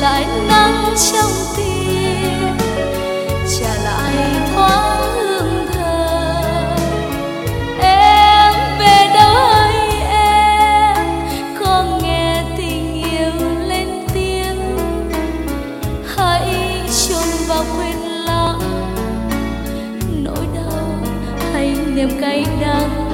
lại nắng trong tim, trả lại thoáng hương thơ em về đâu ơi em, có nghe tình yêu lên tiếng. Hãy chôn vào quên lãng nỗi đau hay niềm cay đắng.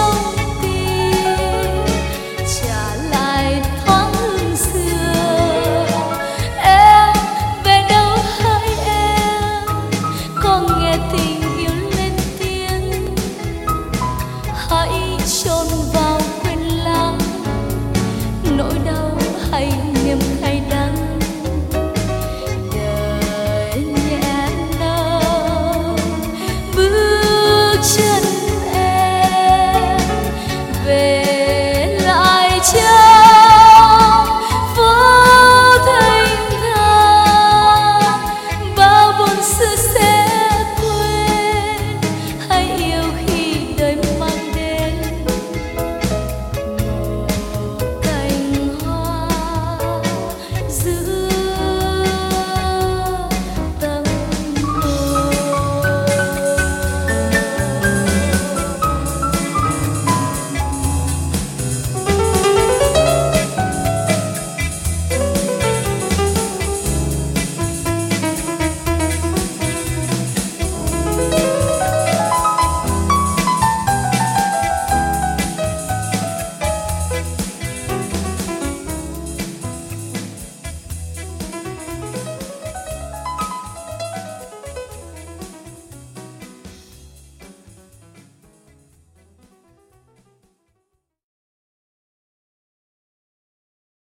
Oh.